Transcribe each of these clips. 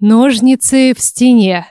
Ножницы в стене.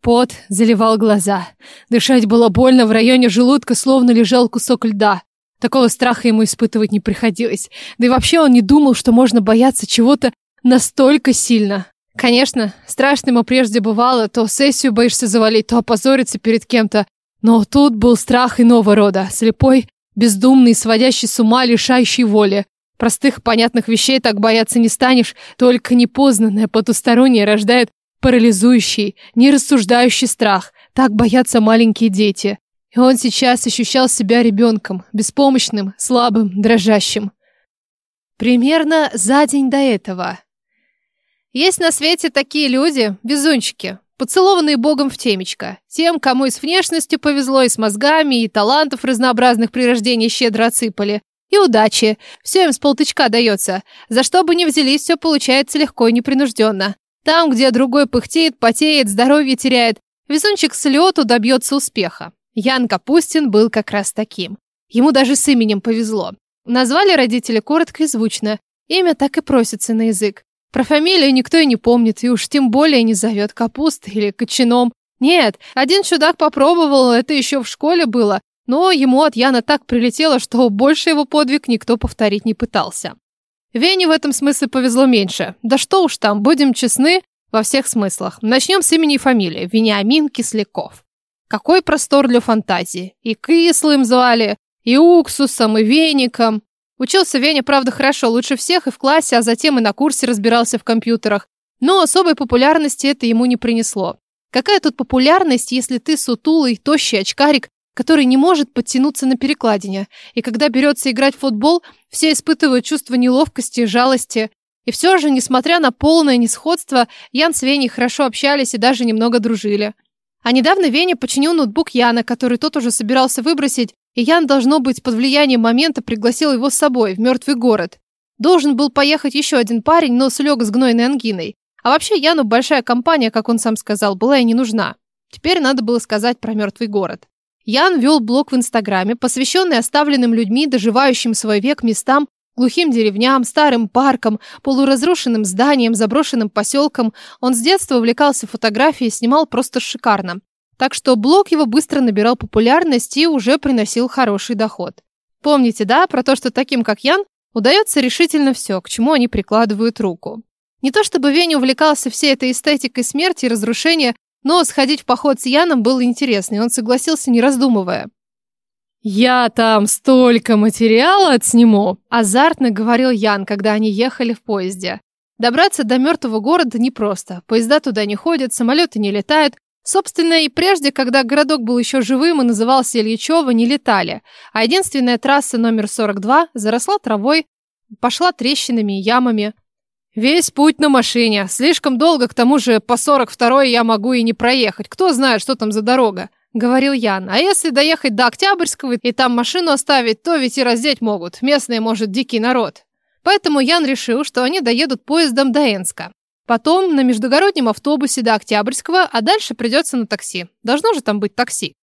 Пот заливал глаза. Дышать было больно, в районе желудка словно лежал кусок льда. Такого страха ему испытывать не приходилось. Да и вообще он не думал, что можно бояться чего-то настолько сильно. Конечно, страшно ему прежде бывало, то сессию боишься завалить, то опозориться перед кем-то. Но тут был страх иного рода, слепой, бездумный, сводящий с ума, лишающий воли. Простых, понятных вещей так бояться не станешь, только непознанное потустороннее рождает парализующий, нерассуждающий страх. Так боятся маленькие дети. И он сейчас ощущал себя ребенком, беспомощным, слабым, дрожащим. Примерно за день до этого. Есть на свете такие люди, везунчики, поцелованные богом в темечко. Тем, кому и с внешностью повезло, и с мозгами, и талантов разнообразных при рождении щедро отсыпали. И удачи. Все им с полтычка дается. За что бы ни взялись, все получается легко и непринужденно. Там, где другой пыхтеет, потеет, здоровье теряет, везунчик с лету добьется успеха. Ян Капустин был как раз таким. Ему даже с именем повезло. Назвали родители коротко и звучно. Имя так и просится на язык. Про фамилию никто и не помнит, и уж тем более не зовет капустой или кочаном. Нет, один чудак попробовал, это еще в школе было, но ему от Яна так прилетело, что больше его подвиг никто повторить не пытался. Вене в этом смысле повезло меньше. Да что уж там, будем честны во всех смыслах. Начнем с имени и фамилии. Вениамин Кисляков. Какой простор для фантазии. И кислым звали, и уксусом, и веником. Учился Веня, правда, хорошо, лучше всех и в классе, а затем и на курсе разбирался в компьютерах. Но особой популярности это ему не принесло. Какая тут популярность, если ты сутулый, тощий очкарик, который не может подтянуться на перекладине. И когда берется играть в футбол, все испытывают чувство неловкости и жалости. И все же, несмотря на полное несходство, Ян с Веней хорошо общались и даже немного дружили. А недавно Веня починил ноутбук Яна, который тот уже собирался выбросить, и Ян, должно быть, под влиянием момента пригласил его с собой в мертвый город. Должен был поехать еще один парень, но слег с гнойной ангиной. А вообще Яну большая компания, как он сам сказал, была и не нужна. Теперь надо было сказать про мертвый город. Ян вел блог в Инстаграме, посвященный оставленным людьми, доживающим свой век местам, глухим деревням, старым паркам, полуразрушенным зданиям, заброшенным поселкам. Он с детства увлекался фотографией, снимал просто шикарно. Так что блог его быстро набирал популярность и уже приносил хороший доход. Помните, да, про то, что таким, как Ян, удается решительно все, к чему они прикладывают руку. Не то чтобы Веня увлекался всей этой эстетикой смерти и разрушения, но сходить в поход с Яном было интересно, и он согласился, не раздумывая. «Я там столько материала отсниму!» – азартно говорил Ян, когда они ехали в поезде. Добраться до мертвого города непросто. Поезда туда не ходят, самолеты не летают. Собственно, и прежде, когда городок был еще живым и назывался Ильичево, не летали. А единственная трасса номер 42 заросла травой, пошла трещинами и ямами. Весь путь на машине. Слишком долго, к тому же по 42-й я могу и не проехать. Кто знает, что там за дорога, говорил Ян. А если доехать до Октябрьского и там машину оставить, то ведь и раздеть могут. Местные, может, дикий народ. Поэтому Ян решил, что они доедут поездом до Энска. Потом на междугороднем автобусе до Октябрьского, а дальше придется на такси. Должно же там быть такси.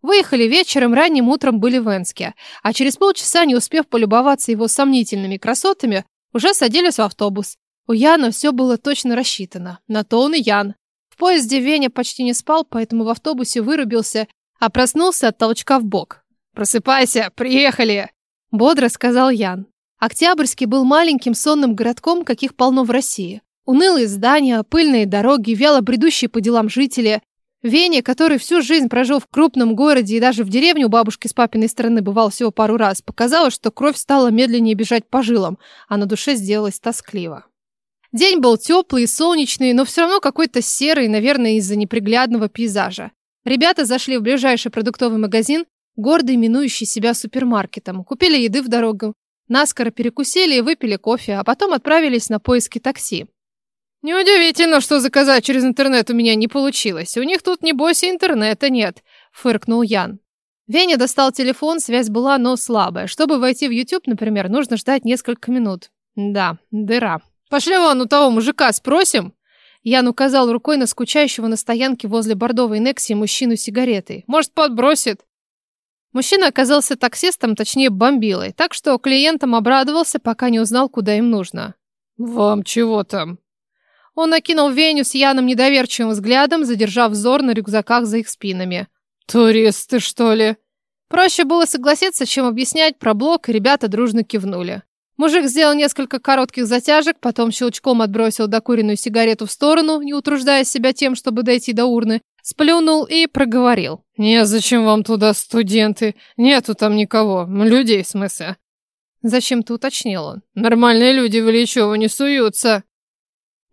Выехали вечером, ранним утром были в Энске, а через полчаса, не успев полюбоваться его сомнительными красотами, уже садились в автобус. У Яна все было точно рассчитано. На то он и Ян. В поезде Веня почти не спал, поэтому в автобусе вырубился, а проснулся от толчка в бок. «Просыпайся, приехали!» Бодро сказал Ян. Октябрьский был маленьким сонным городком, каких полно в России. Унылые здания, пыльные дороги, вяло бредущие по делам жители. Веня, который всю жизнь прожил в крупном городе и даже в деревню у бабушки с папиной стороны бывал всего пару раз, показалось, что кровь стала медленнее бежать по жилам, а на душе сделалось тоскливо. День был теплый и солнечный, но все равно какой-то серый, наверное, из-за неприглядного пейзажа. Ребята зашли в ближайший продуктовый магазин, гордо именующий себя супермаркетом, купили еды в дорогу, наскоро перекусили и выпили кофе, а потом отправились на поиски такси. «Неудивительно, что заказать через интернет у меня не получилось. У них тут, небось, интернета нет», — фыркнул Ян. Веня достал телефон, связь была, но слабая. Чтобы войти в YouTube, например, нужно ждать несколько минут. Да, дыра. Пошли вон у того мужика спросим. Ян указал рукой на скучающего на стоянке возле бордовой Некси мужчину с сигаретой. Может, подбросит? Мужчина оказался таксистом, точнее бомбилой, так что клиентам обрадовался, пока не узнал, куда им нужно. «Вам чего там?» Он окинул Веню с Яном недоверчивым взглядом, задержав взор на рюкзаках за их спинами. «Туристы, что ли?» Проще было согласиться, чем объяснять про блок, и ребята дружно кивнули. Мужик сделал несколько коротких затяжек, потом щелчком отбросил докуренную сигарету в сторону, не утруждая себя тем, чтобы дойти до урны, сплюнул и проговорил. «Не, зачем вам туда студенты? Нету там никого. Людей, в смысле?» Зачем-то уточнил он. «Нормальные люди в Ильичево не суются».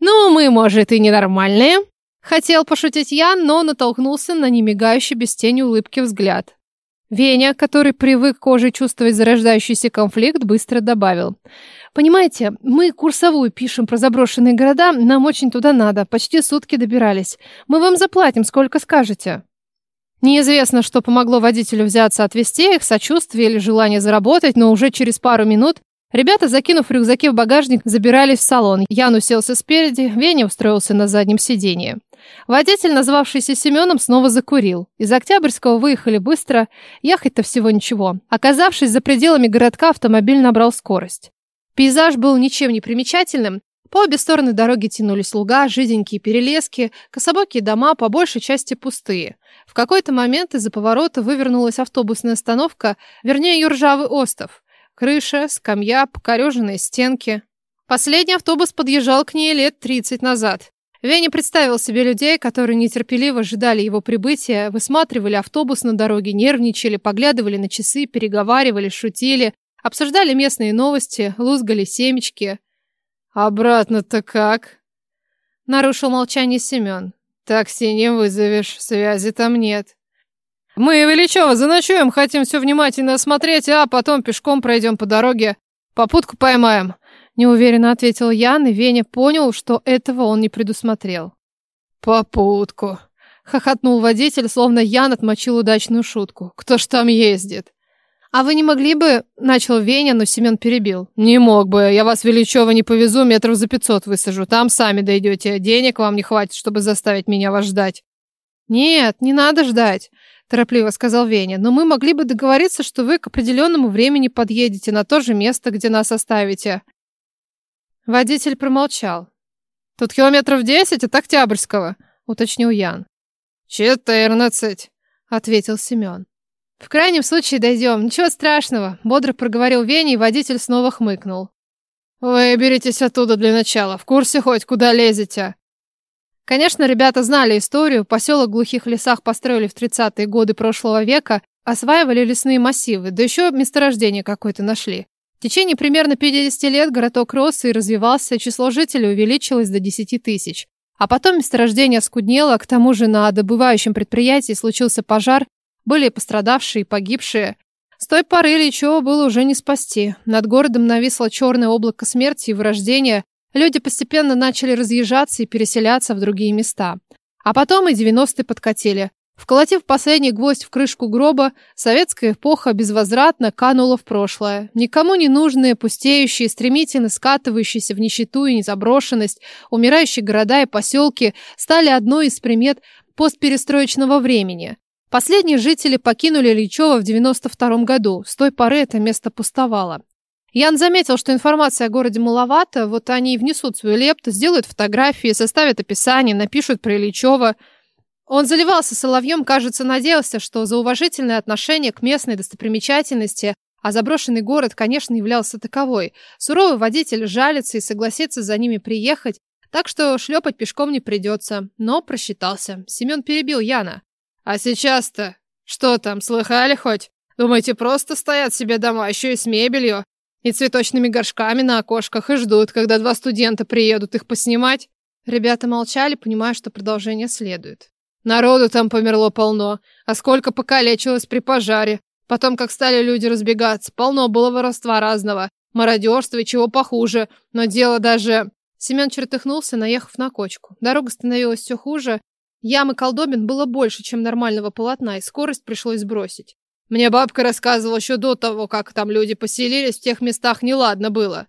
«Ну, мы, может, и ненормальные?» Хотел пошутить Ян, но натолкнулся на немигающий без тени улыбки взгляд. Веня, который привык кожей чувствовать зарождающийся конфликт, быстро добавил. «Понимаете, мы курсовую пишем про заброшенные города, нам очень туда надо, почти сутки добирались. Мы вам заплатим, сколько скажете». Неизвестно, что помогло водителю взяться отвезти их, сочувствие или желание заработать, но уже через пару минут ребята, закинув рюкзаки в багажник, забирались в салон. Ян уселся спереди, Веня устроился на заднем сиденье. Водитель, назвавшийся Семеном, снова закурил. Из Октябрьского выехали быстро, ехать-то всего ничего. Оказавшись за пределами городка, автомобиль набрал скорость. Пейзаж был ничем не примечательным. По обе стороны дороги тянулись луга, жиденькие перелески, кособокие дома, по большей части пустые. В какой-то момент из-за поворота вывернулась автобусная остановка, вернее, ее ржавый остов. Крыша, скамья, покореженные стенки. Последний автобус подъезжал к ней лет 30 назад. Веня представил себе людей, которые нетерпеливо ждали его прибытия, высматривали автобус на дороге, нервничали, поглядывали на часы, переговаривали, шутили, обсуждали местные новости, лузгали семечки. «Обратно-то как?» Нарушил молчание Семен. «Такси не вызовешь, связи там нет». «Мы, Величева, заночуем, хотим все внимательно осмотреть, а потом пешком пройдем по дороге, попутку поймаем. Неуверенно ответил Ян, и Веня понял, что этого он не предусмотрел. «Попутку!» — хохотнул водитель, словно Ян отмочил удачную шутку. «Кто ж там ездит?» «А вы не могли бы...» — начал Веня, но Семен перебил. «Не мог бы. Я вас, Величева, не повезу, метров за пятьсот высажу. Там сами дойдете. Денег вам не хватит, чтобы заставить меня вас ждать». «Нет, не надо ждать», — торопливо сказал Веня. «Но мы могли бы договориться, что вы к определенному времени подъедете на то же место, где нас оставите». Водитель промолчал. «Тут километров десять от Октябрьского», — уточнил Ян. «Четырнадцать», — ответил Семен. «В крайнем случае дойдем. Ничего страшного», — бодро проговорил Веня, и водитель снова хмыкнул. «Выберитесь оттуда для начала. В курсе хоть, куда лезете?» Конечно, ребята знали историю. Поселок в глухих лесах построили в 30-е годы прошлого века, осваивали лесные массивы, да еще месторождение какое-то нашли. В течение примерно 50 лет городок рос и развивался, число жителей увеличилось до 10 тысяч. А потом месторождение скуднело, к тому же на добывающем предприятии случился пожар, были пострадавшие и погибшие. С той поры Ильичева было уже не спасти. Над городом нависло черное облако смерти и вырождения. Люди постепенно начали разъезжаться и переселяться в другие места. А потом и 90-е подкатили. Вколотив последний гвоздь в крышку гроба, советская эпоха безвозвратно канула в прошлое. Никому не нужные, пустеющие, стремительно скатывающиеся в нищету и незаброшенность, умирающие города и поселки стали одной из примет постперестроечного времени. Последние жители покинули Ильичево в 92 году. С той поры это место пустовало. Ян заметил, что информации о городе маловато, вот они и внесут свою лепту, сделают фотографии, составят описание, напишут про Ильичево. Он заливался соловьем, кажется, надеялся, что за уважительное отношение к местной достопримечательности, а заброшенный город, конечно, являлся таковой, суровый водитель жалится и согласится за ними приехать, так что шлепать пешком не придется. Но просчитался. Семен перебил Яна. «А сейчас-то? Что там, слыхали хоть? Думаете, просто стоят себе дома, еще и с мебелью? И цветочными горшками на окошках, и ждут, когда два студента приедут их поснимать?» Ребята молчали, понимая, что продолжение следует. Народу там померло полно, а сколько покалечилось при пожаре. Потом, как стали люди разбегаться, полно было воровства разного, мародерства и чего похуже. Но дело даже... Семен чертыхнулся, наехав на кочку. Дорога становилась все хуже. Ямы колдобин было больше, чем нормального полотна, и скорость пришлось сбросить. Мне бабка рассказывала еще до того, как там люди поселились, в тех местах неладно было.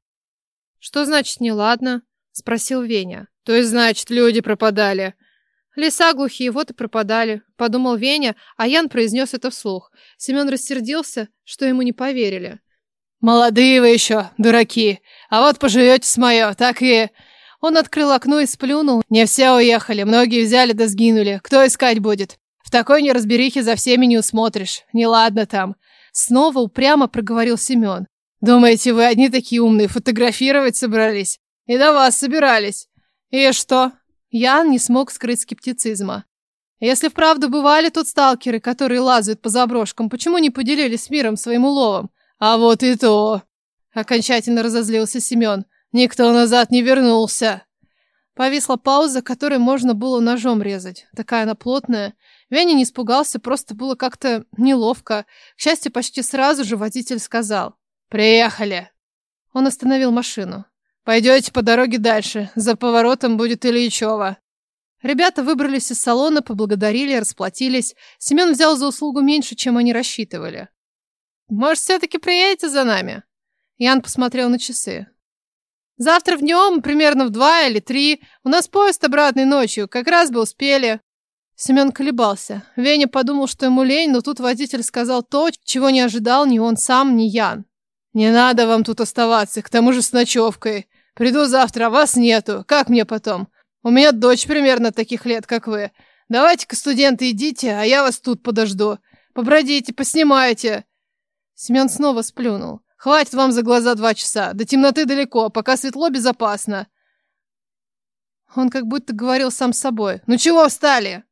Что значит неладно? Спросил Веня. То есть, значит, люди пропадали. Леса глухие, вот и пропадали, подумал Веня, а Ян произнес это вслух. Семен рассердился, что ему не поверили. Молодые вы еще, дураки. А вот поживете с мое, так и... Он открыл окно и сплюнул. Не все уехали, многие взяли да сгинули. Кто искать будет? В такой неразберихе за всеми не усмотришь. Неладно там. Снова упрямо проговорил Семен. Думаете, вы одни такие умные, фотографировать собрались? И до вас собирались. И что? Ян не смог скрыть скептицизма. Если вправду бывали тут сталкеры, которые лазают по заброшкам, почему не поделились с миром своим уловом? А вот и то. Окончательно разозлился Семен. Никто назад не вернулся. Повисла пауза, которой можно было ножом резать. Такая она плотная. Веня не испугался, просто было как-то неловко. К счастью, почти сразу же водитель сказал. «Приехали!» Он остановил машину. «Пойдете по дороге дальше. За поворотом будет Ильичева». Ребята выбрались из салона, поблагодарили, расплатились. Семен взял за услугу меньше, чем они рассчитывали. «Может, все-таки приедете за нами?» Ян посмотрел на часы. «Завтра в днем, примерно в два или три, у нас поезд обратной ночью, как раз бы успели». Семен колебался. Веня подумал, что ему лень, но тут водитель сказал то, чего не ожидал ни он сам, ни Ян. «Не надо вам тут оставаться, к тому же с ночевкой. Приду завтра, а вас нету. Как мне потом? У меня дочь примерно таких лет, как вы. Давайте-ка, студенты, идите, а я вас тут подожду. Побродите, поснимайте. Семен снова сплюнул. Хватит вам за глаза два часа. До темноты далеко, пока светло безопасно. Он как будто говорил сам с собой. Ну чего встали?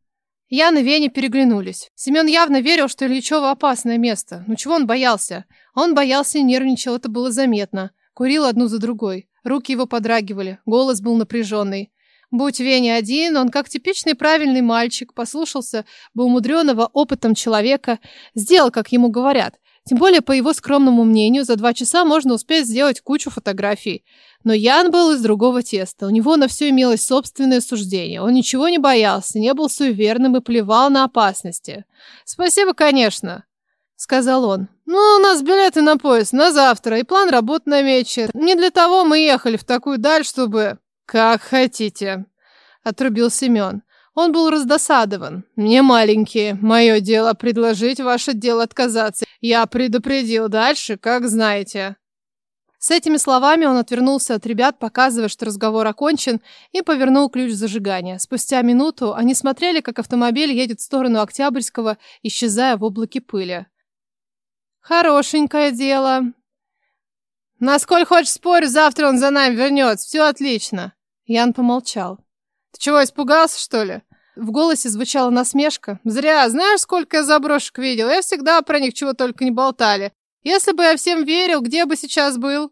Ян и Веня переглянулись. Семен явно верил, что Ильичево опасное место. Ну чего он боялся? Он боялся и нервничал, это было заметно. Курил одну за другой. Руки его подрагивали, голос был напряженный. Будь Веня один, он, как типичный правильный мальчик, послушался бы умудренного опытом человека, сделал, как ему говорят. Тем более, по его скромному мнению, за два часа можно успеть сделать кучу фотографий. Но Ян был из другого теста. У него на все имелось собственное суждение. Он ничего не боялся, не был суеверным и плевал на опасности. «Спасибо, конечно», — сказал он. «Ну, у нас билеты на поезд на завтра и план работ на вечер. Не для того мы ехали в такую даль, чтобы...» «Как хотите», — отрубил Семен. Он был раздосадован. «Мне маленькие. Мое дело предложить, ваше дело отказаться. Я предупредил дальше, как знаете». С этими словами он отвернулся от ребят, показывая, что разговор окончен, и повернул ключ зажигания. Спустя минуту они смотрели, как автомобиль едет в сторону Октябрьского, исчезая в облаке пыли. «Хорошенькое дело», Насколько хочешь спорь, завтра он за нами вернется. Все отлично. Ян помолчал. Ты чего, испугался, что ли? В голосе звучала насмешка. Зря. Знаешь, сколько я заброшек видел? Я всегда про них чего только не болтали. Если бы я всем верил, где бы сейчас был?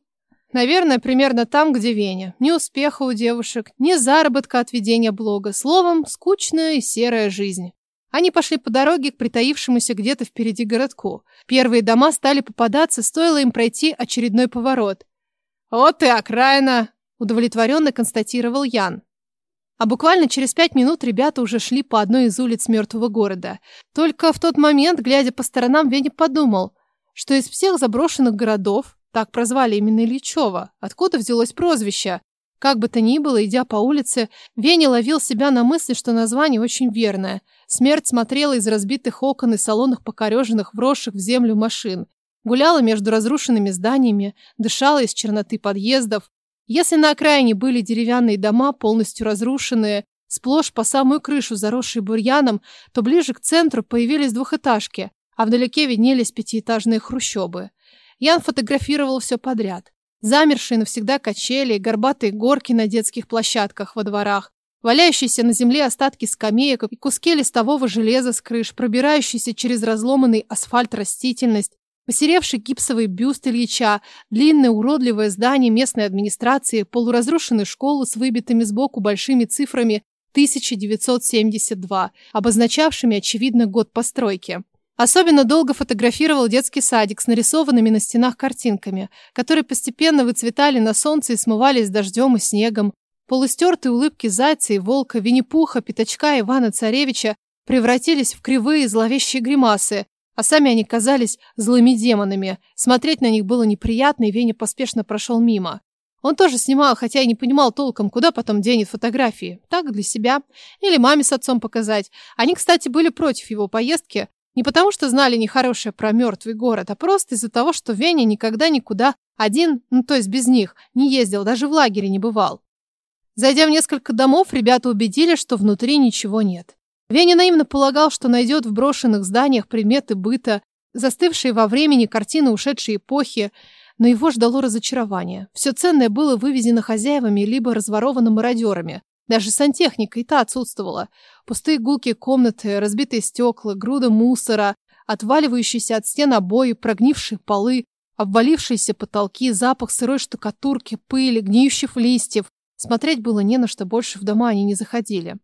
Наверное, примерно там, где Веня. Ни успеха у девушек, ни заработка от ведения блога. Словом, скучная и серая жизнь. Они пошли по дороге к притаившемуся где-то впереди городку. Первые дома стали попадаться, стоило им пройти очередной поворот. «Вот и окраина!» – удовлетворенно констатировал Ян. А буквально через пять минут ребята уже шли по одной из улиц мертвого города. Только в тот момент, глядя по сторонам, Веня подумал, что из всех заброшенных городов, так прозвали именно Ильичева, откуда взялось прозвище, как бы то ни было, идя по улице, Веня ловил себя на мысли, что название очень верное. Смерть смотрела из разбитых окон и салонах покореженных, вросших в землю машин. Гуляла между разрушенными зданиями, дышала из черноты подъездов. Если на окраине были деревянные дома, полностью разрушенные, сплошь по самую крышу заросшие бурьяном, то ближе к центру появились двухэтажки, а вдалеке виднелись пятиэтажные хрущобы. Ян фотографировал все подряд. Замершие навсегда качели, горбатые горки на детских площадках во дворах, валяющиеся на земле остатки скамеек и куски листового железа с крыш, пробирающийся через разломанный асфальт растительность, посеревший гипсовый бюст Ильича, длинное уродливое здание местной администрации, полуразрушенную школу с выбитыми сбоку большими цифрами 1972, обозначавшими, очевидно, год постройки. Особенно долго фотографировал детский садик с нарисованными на стенах картинками, которые постепенно выцветали на солнце и смывались дождем и снегом. Полустертые улыбки зайца и волка, Винни-Пуха, Пятачка и Ивана Царевича превратились в кривые зловещие гримасы, а сами они казались злыми демонами. Смотреть на них было неприятно, и Веня поспешно прошел мимо. Он тоже снимал, хотя и не понимал толком, куда потом денет фотографии. Так, для себя. Или маме с отцом показать. Они, кстати, были против его поездки, Не потому, что знали нехорошее про мертвый город, а просто из-за того, что Веня никогда никуда один, ну то есть без них, не ездил, даже в лагере не бывал. Зайдя в несколько домов, ребята убедились, что внутри ничего нет. Веня наивно полагал, что найдет в брошенных зданиях приметы быта, застывшие во времени картины ушедшей эпохи, но его ждало разочарование. Все ценное было вывезено хозяевами либо разворовано мародерами. Даже сантехника и та отсутствовала. Пустые гулкие комнаты, разбитые стекла, груда мусора, отваливающиеся от стен обои, прогнившие полы, обвалившиеся потолки, запах сырой штукатурки, пыли, гниющих листьев. Смотреть было не на что, больше в дома они не заходили.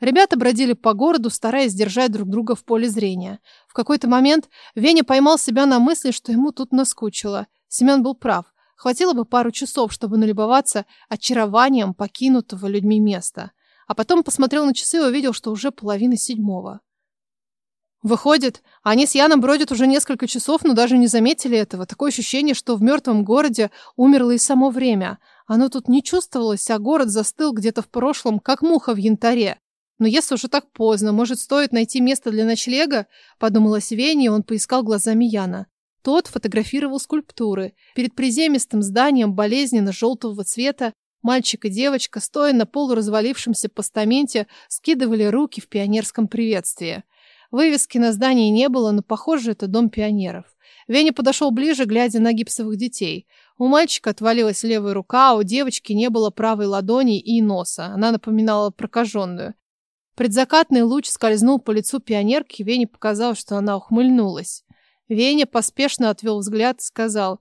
Ребята бродили по городу, стараясь держать друг друга в поле зрения. В какой-то момент Веня поймал себя на мысли, что ему тут наскучило. Семен был прав. Хватило бы пару часов, чтобы налюбоваться очарованием покинутого людьми места. А потом посмотрел на часы и увидел, что уже половина седьмого. Выходит, они с Яном бродят уже несколько часов, но даже не заметили этого. Такое ощущение, что в мертвом городе умерло и само время. Оно тут не чувствовалось, а город застыл где-то в прошлом, как муха в янтаре. Но если уже так поздно, может, стоит найти место для ночлега? Подумалось Вене, и он поискал глазами Яна. Тот фотографировал скульптуры. Перед приземистым зданием болезненно-желтого цвета мальчик и девочка, стоя на полуразвалившемся постаменте, скидывали руки в пионерском приветствии. Вывески на здании не было, но, похоже, это дом пионеров. Веня подошел ближе, глядя на гипсовых детей. У мальчика отвалилась левая рука, а у девочки не было правой ладони и носа. Она напоминала прокаженную. Предзакатный луч скользнул по лицу пионерки, Вене показалось, что она ухмыльнулась. Веня поспешно отвел взгляд и сказал.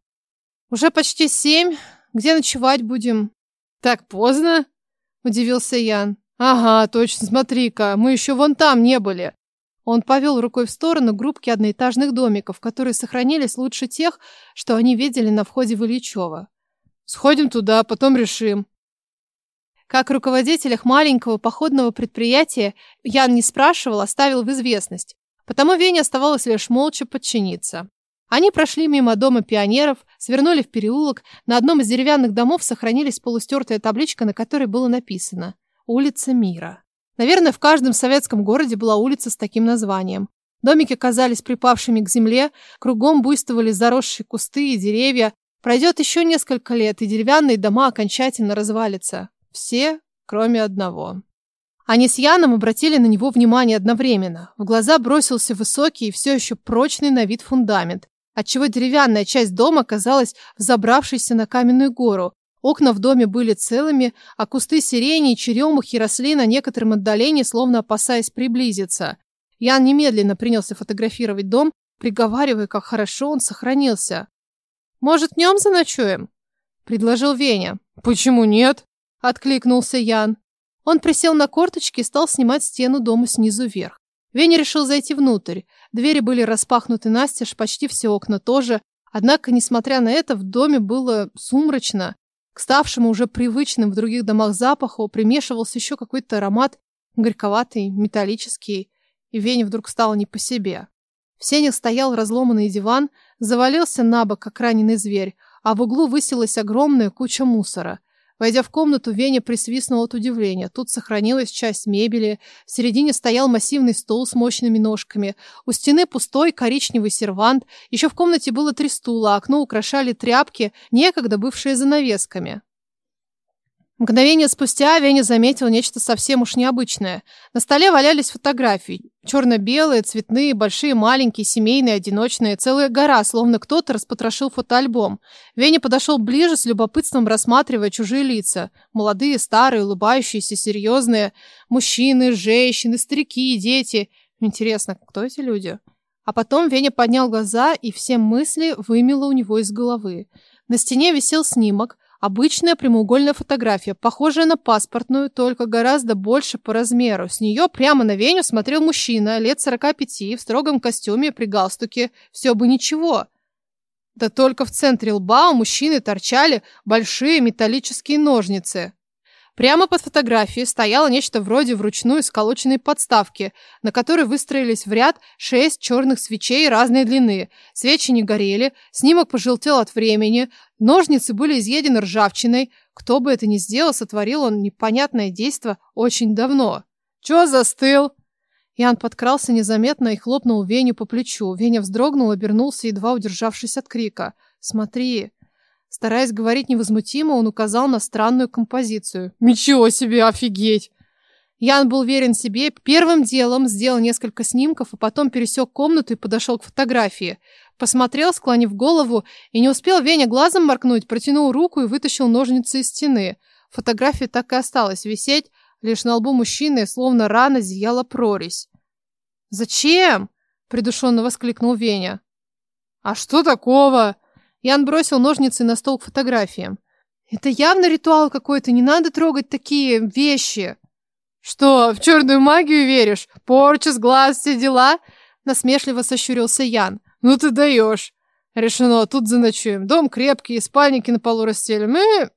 «Уже почти семь. Где ночевать будем?» «Так поздно?» – удивился Ян. «Ага, точно, смотри-ка, мы еще вон там не были». Он повел рукой в сторону группки одноэтажных домиков, которые сохранились лучше тех, что они видели на входе в Ильичево. «Сходим туда, потом решим». Как руководителях маленького походного предприятия Ян не спрашивал, оставил в известность. Потому Вене оставалось лишь молча подчиниться. Они прошли мимо дома пионеров, свернули в переулок. На одном из деревянных домов сохранились полустертая табличка, на которой было написано «Улица Мира». Наверное, в каждом советском городе была улица с таким названием. Домики казались припавшими к земле, кругом буйствовали заросшие кусты и деревья. Пройдет еще несколько лет, и деревянные дома окончательно развалятся. Все, кроме одного. Они с Яном обратили на него внимание одновременно. В глаза бросился высокий и все еще прочный на вид фундамент, отчего деревянная часть дома казалась взобравшейся на каменную гору. Окна в доме были целыми, а кусты сирени и черемухи росли на некотором отдалении, словно опасаясь приблизиться. Ян немедленно принялся фотографировать дом, приговаривая, как хорошо он сохранился. «Может, днем заночуем?» – предложил Веня. «Почему нет?» – откликнулся Ян. Он присел на корточки и стал снимать стену дома снизу вверх. Веня решил зайти внутрь. Двери были распахнуты настежь, почти все окна тоже. Однако, несмотря на это, в доме было сумрачно. К ставшему уже привычным в других домах запаху примешивался еще какой-то аромат, горьковатый, металлический. И Вене вдруг стало не по себе. В сенях стоял разломанный диван, завалился на бок, как раненый зверь, а в углу высилась огромная куча мусора. Войдя в комнату, Веня присвистнул от удивления. Тут сохранилась часть мебели. В середине стоял массивный стол с мощными ножками. У стены пустой коричневый сервант. Еще в комнате было три стула, окно украшали тряпки, некогда бывшие занавесками. Мгновение спустя Веня заметил нечто совсем уж необычное. На столе валялись фотографии. Черно-белые, цветные, большие, маленькие, семейные, одиночные. Целая гора, словно кто-то распотрошил фотоальбом. Веня подошел ближе, с любопытством рассматривая чужие лица. Молодые, старые, улыбающиеся, серьезные. Мужчины, женщины, старики, дети. Интересно, кто эти люди? А потом Веня поднял глаза, и все мысли вымело у него из головы. На стене висел снимок – Обычная прямоугольная фотография, похожая на паспортную, только гораздо больше по размеру. С нее прямо на Веню смотрел мужчина, лет 45, в строгом костюме при галстуке. Все бы ничего. Да только в центре лба у мужчины торчали большие металлические ножницы. Прямо под фотографией стояло нечто вроде вручную сколоченной подставки, на которой выстроились в ряд шесть черных свечей разной длины. Свечи не горели, снимок пожелтел от времени, ножницы были изъедены ржавчиной. Кто бы это ни сделал, сотворил он непонятное действо очень давно. «Чё застыл?» Ян подкрался незаметно и хлопнул Веню по плечу. Веня вздрогнул, обернулся, едва удержавшись от крика. «Смотри!» Стараясь говорить невозмутимо, он указал на странную композицию. «Ничего себе, офигеть!» Ян был верен себе, первым делом сделал несколько снимков, а потом пересек комнату и подошел к фотографии. Посмотрел, склонив голову, и не успел Веня глазом моркнуть, протянул руку и вытащил ножницы из стены. Фотография так и осталась висеть, лишь на лбу мужчины, словно рана, зияла прорезь. «Зачем?» – придушенно воскликнул Веня. «А что такого?» Ян бросил ножницы на стол к фотографиям. «Это явно ритуал какой-то, не надо трогать такие вещи!» «Что, в черную магию веришь? Порча с глаз, все дела?» Насмешливо сощурился Ян. «Ну ты даешь!» «Решено, тут заночуем. Дом крепкий, спальники на полу расстелим и...»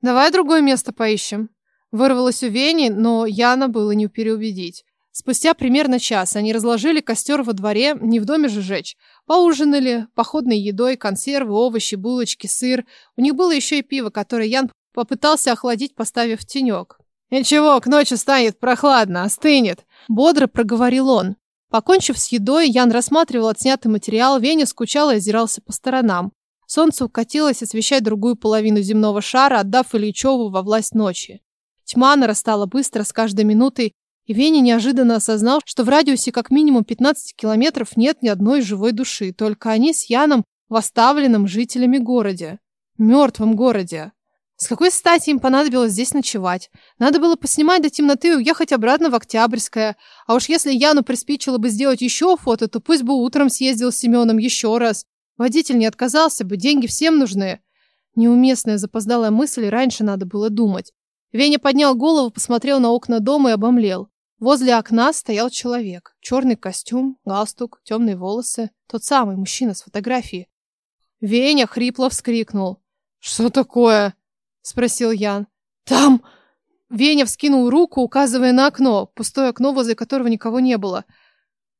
«Давай другое место поищем». Вырвалось у Вени, но Яна было не переубедить. Спустя примерно час они разложили костер во дворе, не в доме же жечь. Поужинали походной едой, консервы, овощи, булочки, сыр. У них было еще и пиво, которое Ян попытался охладить, поставив в тенек. «Ничего, к ночи станет прохладно, остынет», — бодро проговорил он. Покончив с едой, Ян рассматривал отснятый материал, Веня скучал и озирался по сторонам. Солнце укатилось освещать другую половину земного шара, отдав Ильичеву во власть ночи. Тьма нарастала быстро, с каждой минутой, и Веня неожиданно осознал, что в радиусе как минимум 15 километров нет ни одной живой души, только они с Яном в оставленном жителями городе. Мертвом городе. С какой стати им понадобилось здесь ночевать? Надо было поснимать до темноты и уехать обратно в Октябрьское. А уж если Яну приспичило бы сделать еще фото, то пусть бы утром съездил с Семеном еще раз. Водитель не отказался бы, деньги всем нужны. Неуместная запоздалая мысль, раньше надо было думать. Веня поднял голову, посмотрел на окна дома и обомлел. Возле окна стоял человек. Черный костюм, галстук, темные волосы. Тот самый мужчина с фотографии. Веня хрипло вскрикнул. «Что такое?» спросил Ян. Там Веня вскинул руку, указывая на окно, пустое окно, возле которого никого не было.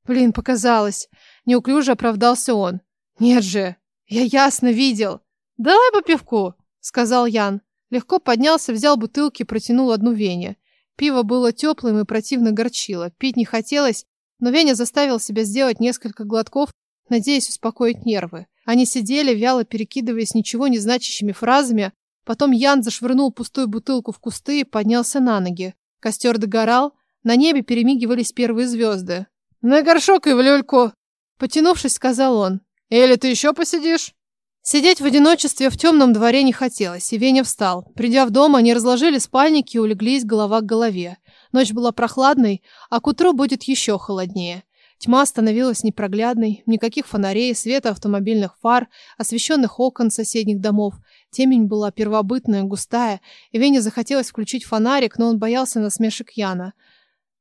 Блин, показалось. Неуклюже оправдался он. Нет же, я ясно видел. Давай по пивку, сказал Ян. Легко поднялся, взял бутылки, протянул одну Вене. Пиво было теплым и противно горчило. Пить не хотелось, но Веня заставил себя сделать несколько глотков, надеясь успокоить нервы. Они сидели, вяло перекидываясь ничего не значащими фразами, Потом Ян зашвырнул пустую бутылку в кусты и поднялся на ноги. Костер догорал, на небе перемигивались первые звезды. «На горшок и в люльку!» Потянувшись, сказал он. «Или ты еще посидишь?» Сидеть в одиночестве в темном дворе не хотелось, и Веня встал. Придя в дом, они разложили спальники и улеглись голова к голове. Ночь была прохладной, а к утру будет еще холоднее. Тьма становилась непроглядной, никаких фонарей, света автомобильных фар, освещенных окон соседних домов. Темень была первобытная, густая, и Вене захотелось включить фонарик, но он боялся насмешек Яна.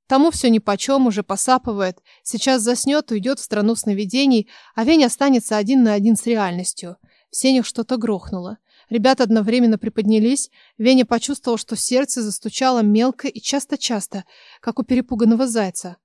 Тому все нипочем, уже посапывает. Сейчас заснет, уйдет в страну сновидений, а Веня останется один на один с реальностью. В сенях что-то грохнуло. Ребята одновременно приподнялись. Веня почувствовал, что сердце застучало мелко и часто-часто, как у перепуганного зайца.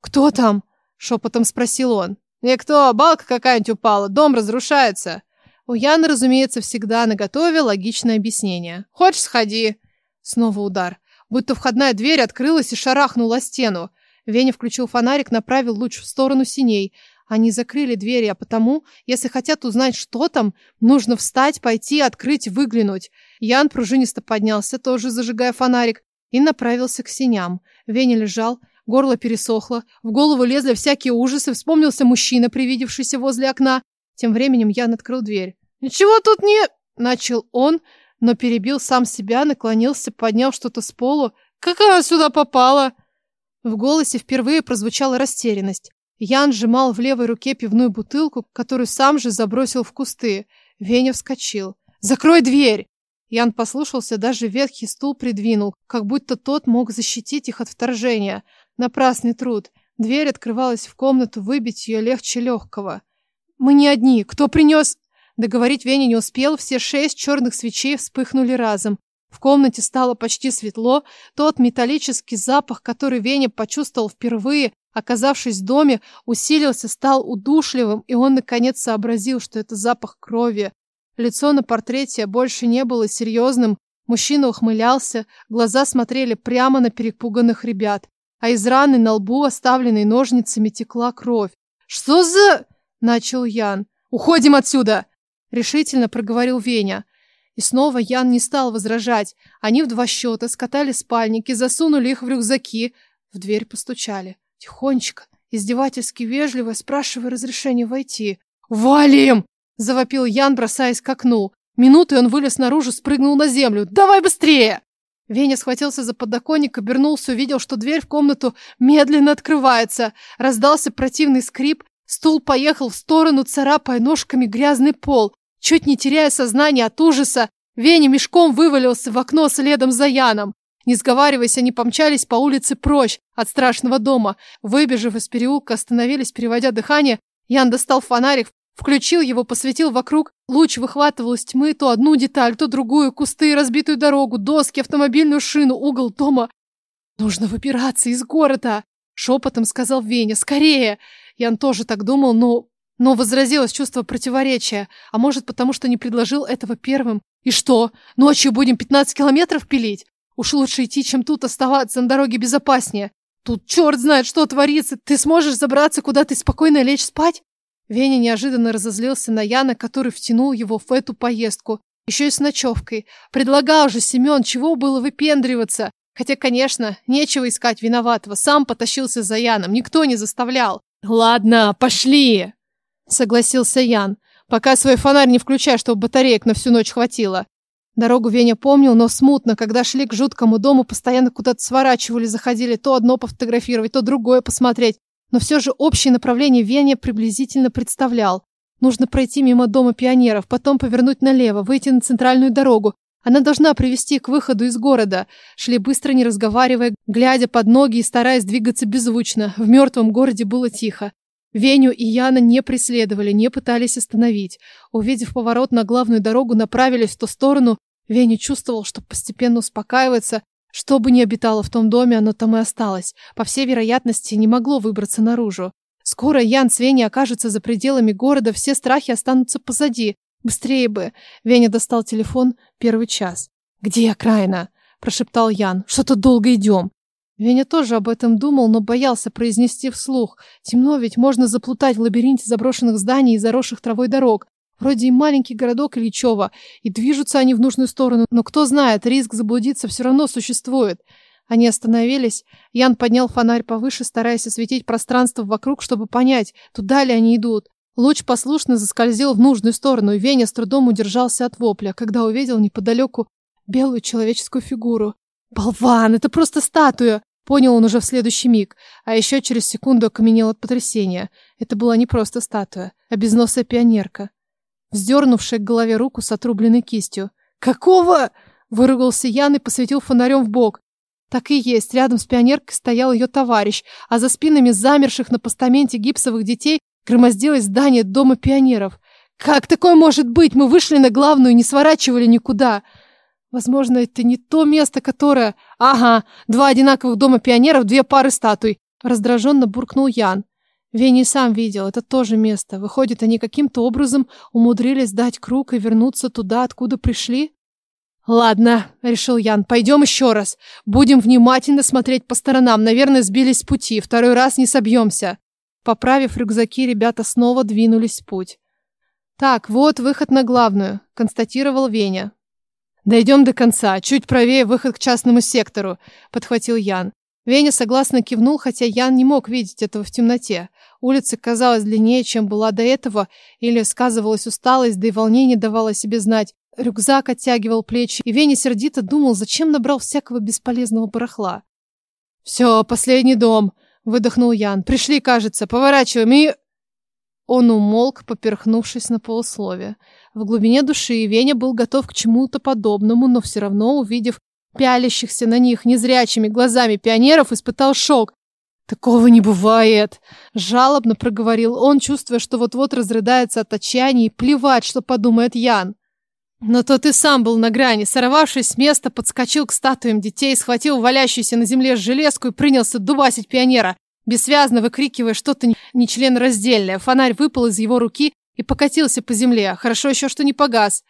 «Кто там?» Шепотом спросил он. «Никто, балка какая-нибудь упала, дом разрушается». У Яны, разумеется, всегда наготове логичное объяснение. «Хочешь, сходи?» Снова удар. Будто входная дверь открылась и шарахнула стену. Веня включил фонарик, направил луч в сторону синей. Они закрыли двери, а потому, если хотят узнать, что там, нужно встать, пойти, открыть, выглянуть. Ян пружинисто поднялся, тоже зажигая фонарик, и направился к синям. Веня лежал, Горло пересохло, в голову лезли всякие ужасы, вспомнился мужчина, привидевшийся возле окна. Тем временем Ян открыл дверь. «Ничего тут не...» — начал он, но перебил сам себя, наклонился, поднял что-то с полу. «Как она сюда попала?» В голосе впервые прозвучала растерянность. Ян сжимал в левой руке пивную бутылку, которую сам же забросил в кусты. Веня вскочил. «Закрой дверь!» Ян послушался, даже ветхий стул придвинул, как будто тот мог защитить их от вторжения. Напрасный труд. Дверь открывалась в комнату, выбить ее легче легкого. «Мы не одни. Кто принес...» Договорить Веня не успел, все шесть черных свечей вспыхнули разом. В комнате стало почти светло. Тот металлический запах, который Веня почувствовал впервые, оказавшись в доме, усилился, стал удушливым, и он наконец сообразил, что это запах крови. Лицо на портрете больше не было серьезным, мужчина ухмылялся, глаза смотрели прямо на перепуганных ребят. а из раны на лбу, оставленной ножницами, текла кровь. «Что за...» — начал Ян. «Уходим отсюда!» — решительно проговорил Веня. И снова Ян не стал возражать. Они в два счета скатали спальники, засунули их в рюкзаки. В дверь постучали. Тихонечко, издевательски вежливо, спрашивая разрешения войти. «Валим!» — завопил Ян, бросаясь к окну. Минутой он вылез наружу, спрыгнул на землю. «Давай быстрее!» Веня схватился за подоконник, обернулся, увидел, что дверь в комнату медленно открывается. Раздался противный скрип, стул поехал в сторону, царапая ножками грязный пол. Чуть не теряя сознание от ужаса, Веня мешком вывалился в окно следом за Яном. Не сговариваясь, они помчались по улице прочь от страшного дома. Выбежав из переулка, остановились, переводя дыхание. Ян достал фонарик, включил его, посветил вокруг. Луч выхватывал из тьмы то одну деталь, то другую, кусты, разбитую дорогу, доски, автомобильную шину, угол дома. «Нужно выбираться из города!» — шепотом сказал Веня. «Скорее!» Ян тоже так думал, но но возразилось чувство противоречия. А может, потому что не предложил этого первым? И что? Ночью будем 15 километров пилить? Уж лучше идти, чем тут оставаться, на дороге безопаснее. Тут черт знает, что творится. Ты сможешь забраться куда-то и спокойно лечь спать? Веня неожиданно разозлился на Яна, который втянул его в эту поездку. Еще и с ночевкой. Предлагал же Семен, чего было выпендриваться. Хотя, конечно, нечего искать виноватого. Сам потащился за Яном, никто не заставлял. «Ладно, пошли!» Согласился Ян. Пока свой фонарь не включай, чтобы батареек на всю ночь хватило. Дорогу Веня помнил, но смутно, когда шли к жуткому дому, постоянно куда-то сворачивали, заходили то одно пофотографировать, то другое посмотреть. Но все же общее направление Веня приблизительно представлял. Нужно пройти мимо дома пионеров, потом повернуть налево, выйти на центральную дорогу. Она должна привести к выходу из города. Шли быстро, не разговаривая, глядя под ноги и стараясь двигаться беззвучно. В мертвом городе было тихо. Веню и Яна не преследовали, не пытались остановить. Увидев поворот на главную дорогу, направились в ту сторону. Веня чувствовал, что постепенно успокаивается. Что бы ни обитало в том доме, оно там и осталось. По всей вероятности, не могло выбраться наружу. Скоро Ян с Веней окажется за пределами города, все страхи останутся позади. Быстрее бы. Веня достал телефон. Первый час. «Где окраина?» – прошептал Ян. «Что-то долго идем». Веня тоже об этом думал, но боялся произнести вслух. Темно ведь можно заплутать в лабиринте заброшенных зданий и заросших травой дорог. Вроде и маленький городок Ильичева, и движутся они в нужную сторону, но кто знает, риск заблудиться все равно существует. Они остановились. Ян поднял фонарь повыше, стараясь осветить пространство вокруг, чтобы понять, туда ли они идут. Луч послушно заскользил в нужную сторону, и Веня с трудом удержался от вопля, когда увидел неподалеку белую человеческую фигуру. «Болван, это просто статуя!» Понял он уже в следующий миг, а еще через секунду окаменел от потрясения. Это была не просто статуя, а безносая пионерка, вздернувшая к голове руку с отрубленной кистью. «Какого?» — выругался Ян и посветил фонарем в бок. Так и есть, рядом с пионеркой стоял ее товарищ, а за спинами замерших на постаменте гипсовых детей громоздилось здание Дома пионеров. «Как такое может быть? Мы вышли на главную и не сворачивали никуда!» Возможно, это не то место, которое... Ага, два одинаковых дома пионеров, две пары статуй. Раздраженно буркнул Ян. Вени сам видел, это тоже место. Выходит, они каким-то образом умудрились дать круг и вернуться туда, откуда пришли? Ладно, решил Ян, пойдем еще раз. Будем внимательно смотреть по сторонам. Наверное, сбились с пути. Второй раз не собьемся. Поправив рюкзаки, ребята снова двинулись в путь. Так, вот выход на главную, констатировал Веня. «Дойдем до конца. Чуть правее выход к частному сектору», — подхватил Ян. Веня согласно кивнул, хотя Ян не мог видеть этого в темноте. Улица казалась длиннее, чем была до этого, или сказывалась усталость, да и волнение давало себе знать. Рюкзак оттягивал плечи, и Веня сердито думал, зачем набрал всякого бесполезного барахла. «Все, последний дом», — выдохнул Ян. «Пришли, кажется. Поворачиваем и...» Он умолк, поперхнувшись на полусловие. В глубине души Веня был готов к чему-то подобному, но все равно, увидев пялящихся на них незрячими глазами пионеров, испытал шок. «Такого не бывает!» – жалобно проговорил он, чувствуя, что вот-вот разрыдается от отчаяния и плевать, что подумает Ян. Но тот и сам был на грани, сорвавшись с места, подскочил к статуям детей, схватил валящуюся на земле железку и принялся дубасить пионера бессвязно выкрикивая что-то нечленораздельное. Фонарь выпал из его руки и покатился по земле. Хорошо еще, что не погас.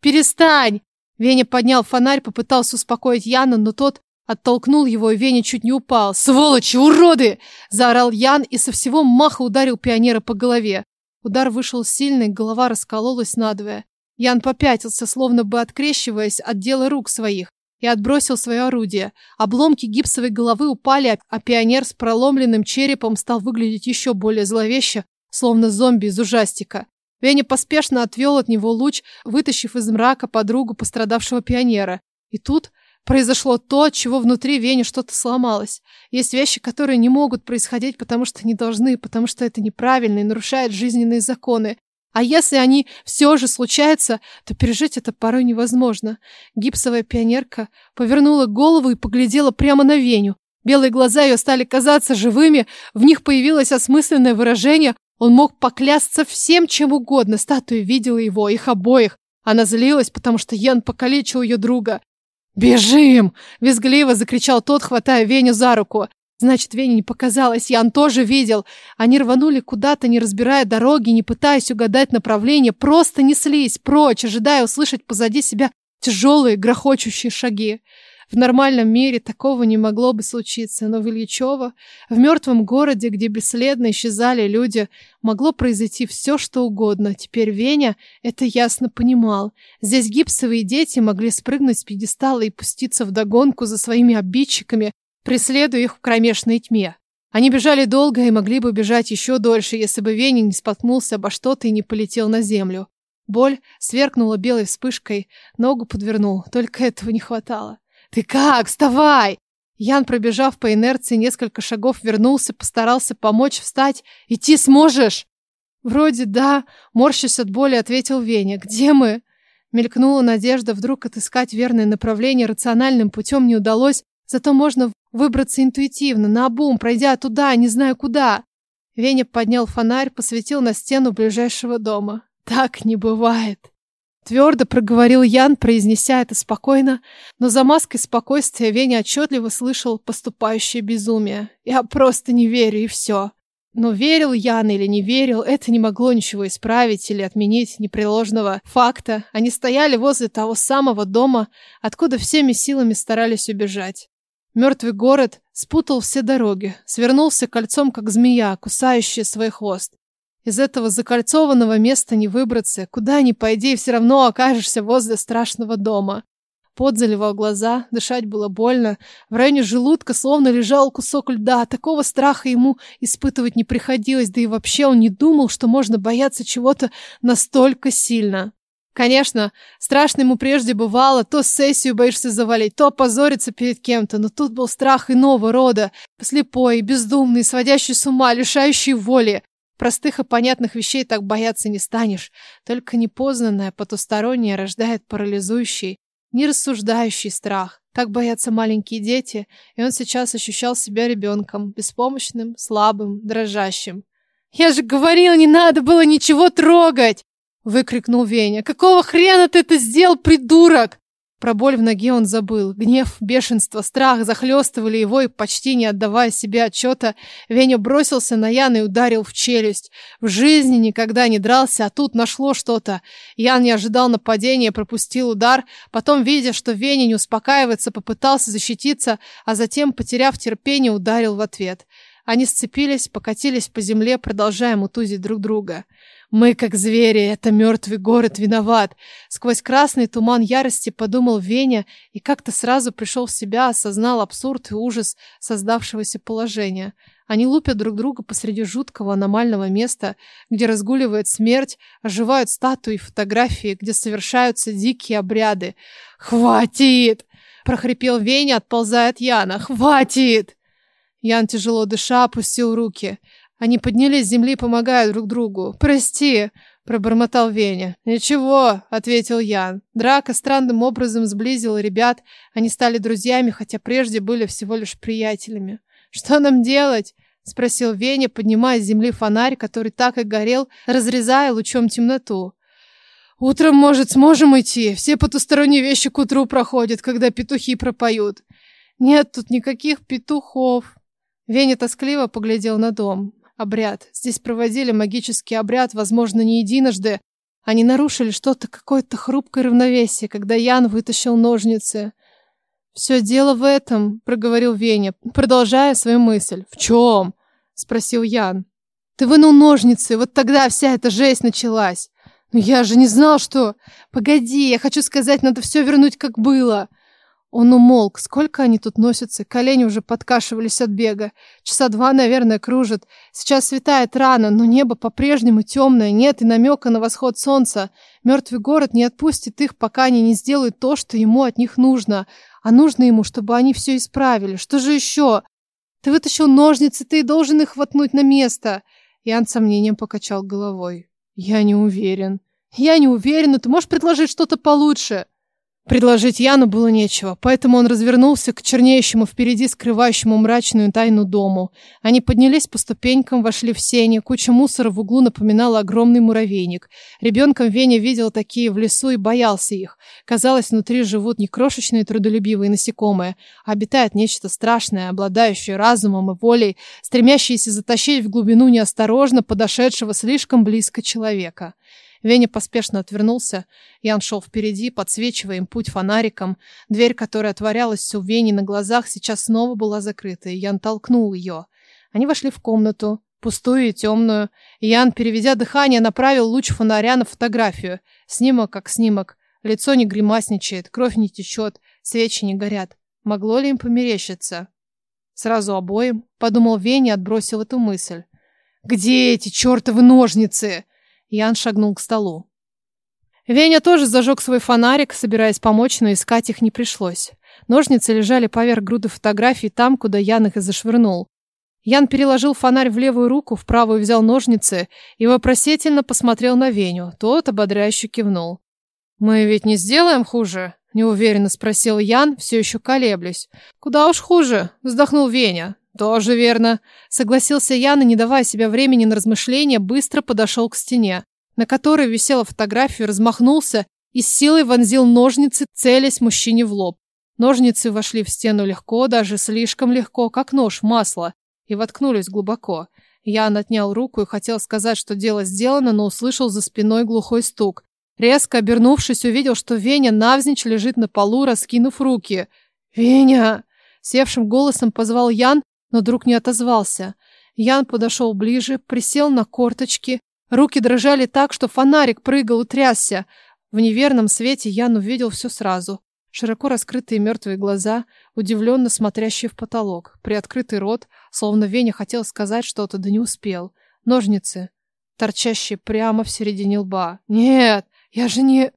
«Перестань!» Веня поднял фонарь, попытался успокоить Яна, но тот Оттолкнул его, и Веня чуть не упал. «Сволочи, уроды!» – заорал Ян и со всего маха ударил пионера по голове. Удар вышел сильный, голова раскололась надвое. Ян попятился, словно бы открещиваясь от дела рук своих, и отбросил свое орудие. Обломки гипсовой головы упали, а пионер с проломленным черепом стал выглядеть еще более зловеще, словно зомби из ужастика. Веня поспешно отвел от него луч, вытащив из мрака подругу пострадавшего пионера. И тут произошло то, от чего внутри Вени что-то сломалось. Есть вещи, которые не могут происходить, потому что не должны, потому что это неправильно и нарушает жизненные законы. А если они все же случаются, то пережить это порой невозможно. Гипсовая пионерка повернула голову и поглядела прямо на Веню. Белые глаза ее стали казаться живыми, в них появилось осмысленное выражение. Он мог поклясться всем, чем угодно. Статуя видела его, их обоих. Она злилась, потому что Ян покалечил ее друга. «Бежим!» – визгливо закричал тот, хватая Веню за руку. Значит, Вене не показалось, Ян тоже видел. Они рванули куда-то, не разбирая дороги, не пытаясь угадать направление, просто неслись прочь, ожидая услышать позади себя тяжелые, грохочущие шаги. В нормальном мире такого не могло бы случиться, но в Ильичево, в мертвом городе, где бесследно исчезали люди, могло произойти все, что угодно. Теперь Веня это ясно понимал. Здесь гипсовые дети могли спрыгнуть с пьедестала и пуститься в догонку за своими обидчиками, преследуя их в кромешной тьме. Они бежали долго и могли бы бежать еще дольше, если бы Веня не споткнулся обо что-то и не полетел на землю. Боль сверкнула белой вспышкой, ногу подвернул, только этого не хватало. «Ты как? Вставай!» Ян, пробежав по инерции несколько шагов, вернулся, постарался помочь встать. «Идти сможешь?» «Вроде да», — морщась от боли, ответил Веня. «Где мы?» Мелькнула надежда вдруг отыскать верное направление рациональным путем не удалось, зато можно Выбраться интуитивно, наобум, пройдя туда, не знаю куда. Веня поднял фонарь, посветил на стену ближайшего дома. Так не бывает. Твердо проговорил Ян, произнеся это спокойно, но за маской спокойствия Веня отчетливо слышал поступающее безумие. Я просто не верю, и все. Но верил Ян или не верил, это не могло ничего исправить или отменить непреложного факта. Они стояли возле того самого дома, откуда всеми силами старались убежать. Мертвый город спутал все дороги, свернулся кольцом, как змея, кусающая свой хвост. Из этого закольцованного места не выбраться, куда ни пойди, все равно окажешься возле страшного дома. Пот заливал глаза, дышать было больно. В районе желудка словно лежал кусок льда. Такого страха ему испытывать не приходилось, да и вообще он не думал, что можно бояться чего-то настолько сильно. Конечно, страшно ему прежде бывало, то сессию боишься завалить, то позориться перед кем-то, но тут был страх иного рода, слепой, бездумный, сводящий с ума, лишающий воли. Простых и понятных вещей так бояться не станешь, только непознанное, потустороннее рождает парализующий, нерассуждающий страх. Так боятся маленькие дети, и он сейчас ощущал себя ребенком, беспомощным, слабым, дрожащим. «Я же говорил, не надо было ничего трогать!» Выкрикнул Веня. «Какого хрена ты это сделал, придурок?» Про боль в ноге он забыл. Гнев, бешенство, страх захлестывали его, и почти не отдавая себе отчета, Веня бросился на Яна и ударил в челюсть. В жизни никогда не дрался, а тут нашло что-то. Ян не ожидал нападения, пропустил удар, потом, видя, что Веня не успокаивается, попытался защититься, а затем, потеряв терпение, ударил в ответ. Они сцепились, покатились по земле, продолжая мутузить друг друга. Мы, как звери, это мертвый город виноват. Сквозь красный туман ярости подумал Веня и как-то сразу пришел в себя, осознал абсурд и ужас создавшегося положения. Они лупят друг друга посреди жуткого аномального места, где разгуливает смерть, оживают статуи и фотографии, где совершаются дикие обряды. «Хватит!» – прохрипел Веня, отползая от Яна. «Хватит!» Ян, тяжело дыша, опустил руки – они поднялись с земли и помогают друг другу. «Прости!» – пробормотал Веня. «Ничего!» – ответил Ян. Драка странным образом сблизила ребят. Они стали друзьями, хотя прежде были всего лишь приятелями. «Что нам делать?» – спросил Веня, поднимая с земли фонарь, который так и горел, разрезая лучом темноту. «Утром, может, сможем идти? Все потусторонние вещи к утру проходят, когда петухи пропоют». «Нет тут никаких петухов». Веня тоскливо поглядел на дом. Обряд. Здесь проводили магический обряд, возможно, не единожды. Они нарушили что-то, какое-то хрупкое равновесие, когда Ян вытащил ножницы. Все дело в этом, проговорил Веня, продолжая свою мысль. В чем? спросил Ян. Ты вынул ножницы, вот тогда вся эта жесть началась. Но я же не знал, что... Погоди, я хочу сказать, надо все вернуть, как было. Он умолк. Сколько они тут носятся? Колени уже подкашивались от бега. Часа два, наверное, кружат. Сейчас светает рано, но небо по-прежнему темное. Нет и намека на восход солнца. Мертвый город не отпустит их, пока они не сделают то, что ему от них нужно. А нужно ему, чтобы они все исправили. Что же еще? Ты вытащил ножницы, ты должен их воткнуть на место. Ян с сомнением покачал головой. Я не уверен. Я не уверен, но ты можешь предложить что-то получше? Предложить Яну было нечего, поэтому он развернулся к чернеющему впереди скрывающему мрачную тайну дому. Они поднялись по ступенькам, вошли в сени. Куча мусора в углу напоминала огромный муравейник. Ребенком Веня видел такие в лесу и боялся их. Казалось, внутри живут не крошечные трудолюбивые насекомые, а обитает нечто страшное, обладающее разумом и волей, стремящееся затащить в глубину неосторожно подошедшего слишком близко человека. Веня поспешно отвернулся. Ян шел впереди, подсвечивая им путь фонариком. Дверь, которая отворялась у Вени на глазах, сейчас снова была закрыта, и Ян толкнул ее. Они вошли в комнату, пустую и темную. Ян, переведя дыхание, направил луч фонаря на фотографию. Снимок как снимок. Лицо не гримасничает, кровь не течет, свечи не горят. Могло ли им померещиться? Сразу обоим, подумал Веня отбросил эту мысль. «Где эти чертовы ножницы?» Ян шагнул к столу. Веня тоже зажег свой фонарик, собираясь помочь, но искать их не пришлось. Ножницы лежали поверх груды фотографий там, куда Ян их и зашвырнул. Ян переложил фонарь в левую руку, в правую взял ножницы и вопросительно посмотрел на Веню. Тот ободряюще кивнул. «Мы ведь не сделаем хуже?» – неуверенно спросил Ян, все еще колеблясь. «Куда уж хуже?» – вздохнул Веня. «Тоже верно», — согласился Ян и, не давая себе времени на размышления, быстро подошел к стене, на которой висела фотография, размахнулся и с силой вонзил ножницы, целясь мужчине в лоб. Ножницы вошли в стену легко, даже слишком легко, как нож в масло, и воткнулись глубоко. Ян отнял руку и хотел сказать, что дело сделано, но услышал за спиной глухой стук. Резко обернувшись, увидел, что Веня навзничь лежит на полу, раскинув руки. «Веня!» Севшим голосом позвал Ян, но друг не отозвался. Ян подошел ближе, присел на корточки. Руки дрожали так, что фонарик прыгал и трясся. В неверном свете Ян увидел все сразу. Широко раскрытые мертвые глаза, удивленно смотрящие в потолок, приоткрытый рот, словно Веня хотел сказать что-то, да не успел. Ножницы, торчащие прямо в середине лба. «Нет, я же не...»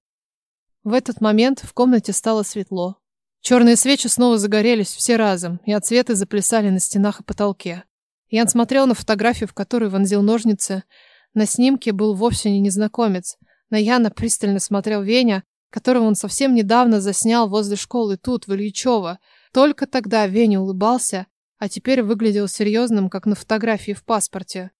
В этот момент в комнате стало светло. Черные свечи снова загорелись все разом, и отсветы заплясали на стенах и потолке. Ян смотрел на фотографию, в которой вонзил ножницы. На снимке был вовсе не незнакомец. На Яна пристально смотрел Веня, которого он совсем недавно заснял возле школы тут, в Ильичево. Только тогда Веня улыбался, а теперь выглядел серьезным, как на фотографии в паспорте.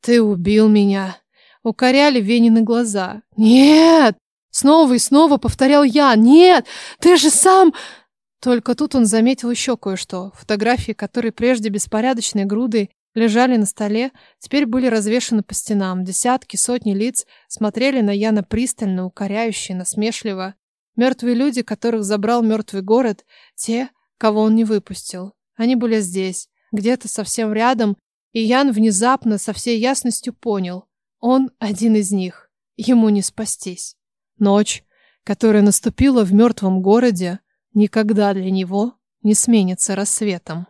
«Ты убил меня!» Укоряли Венины глаза. «Нет!» Снова и снова повторял я. «Нет, ты же сам...» Только тут он заметил еще кое-что. Фотографии, которые прежде беспорядочной грудой лежали на столе, теперь были развешаны по стенам. Десятки, сотни лиц смотрели на Яна пристально, укоряюще, насмешливо. Мертвые люди, которых забрал мертвый город, те, кого он не выпустил. Они были здесь, где-то совсем рядом, и Ян внезапно со всей ясностью понял. Он один из них. Ему не спастись. Ночь, которая наступила в мертвом городе, никогда для него не сменится рассветом.